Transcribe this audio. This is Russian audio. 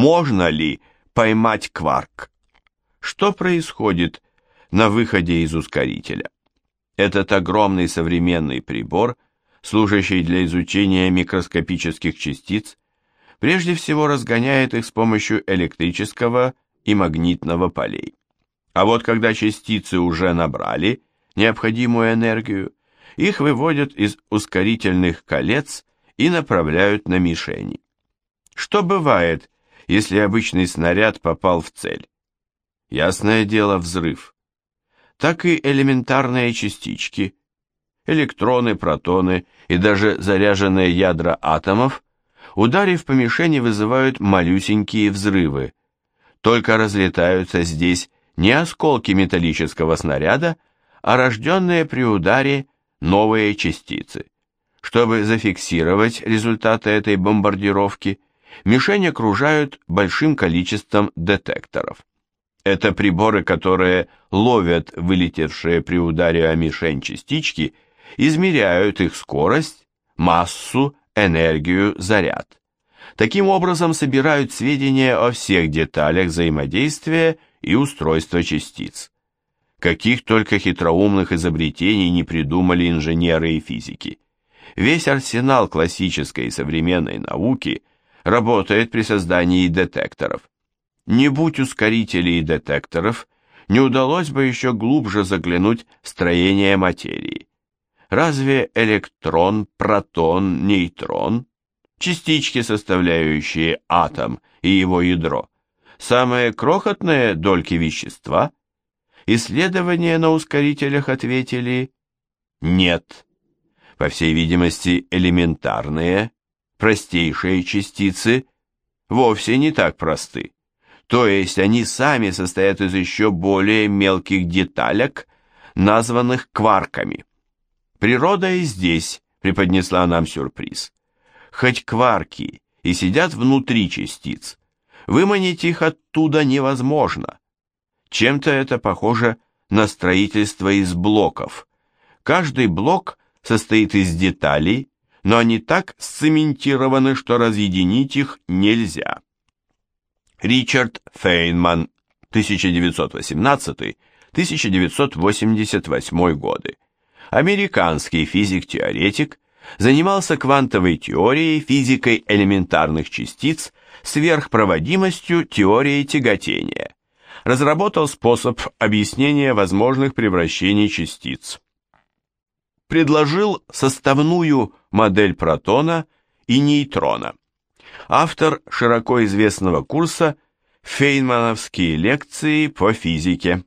можно ли поймать кварк. Что происходит на выходе из ускорителя? Этот огромный современный прибор, служащий для изучения микроскопических частиц, прежде всего разгоняет их с помощью электрического и магнитного полей. А вот когда частицы уже набрали необходимую энергию, их выводят из ускорительных колец и направляют на мишени. Что бывает, если обычный снаряд попал в цель? Ясное дело, взрыв. Так и элементарные частички, электроны, протоны и даже заряженные ядра атомов, ударив по мишени, вызывают малюсенькие взрывы. Только разлетаются здесь не осколки металлического снаряда, а рожденные при ударе новые частицы. Чтобы зафиксировать результаты этой бомбардировки, мишень окружают большим количеством детекторов. Это приборы, которые ловят вылетевшие при ударе о мишень частички, измеряют их скорость, массу, энергию, заряд. Таким образом собирают сведения о всех деталях взаимодействия и устройства частиц. Каких только хитроумных изобретений не придумали инженеры и физики. Весь арсенал классической и современной науки работает при создании детекторов. Не будь ускорителей и детекторов, не удалось бы еще глубже заглянуть в строение материи. Разве электрон, протон, нейтрон, частички, составляющие атом и его ядро, самые крохотные дольки вещества? Исследования на ускорителях ответили «нет». По всей видимости, элементарные, простейшие частицы вовсе не так просты. То есть они сами состоят из еще более мелких деталек, названных кварками. Природа и здесь преподнесла нам сюрприз. Хоть кварки и сидят внутри частиц, выманить их оттуда невозможно. Чем-то это похоже на строительство из блоков. Каждый блок состоит из деталей, но они так сцементированы, что разъединить их нельзя. Ричард Фейнман, 1918-1988 годы. Американский физик-теоретик, занимался квантовой теорией, физикой элементарных частиц, сверхпроводимостью, теорией тяготения. Разработал способ объяснения возможных превращений частиц предложил составную модель протона и нейтрона. Автор широко известного курса «Фейнмановские лекции по физике».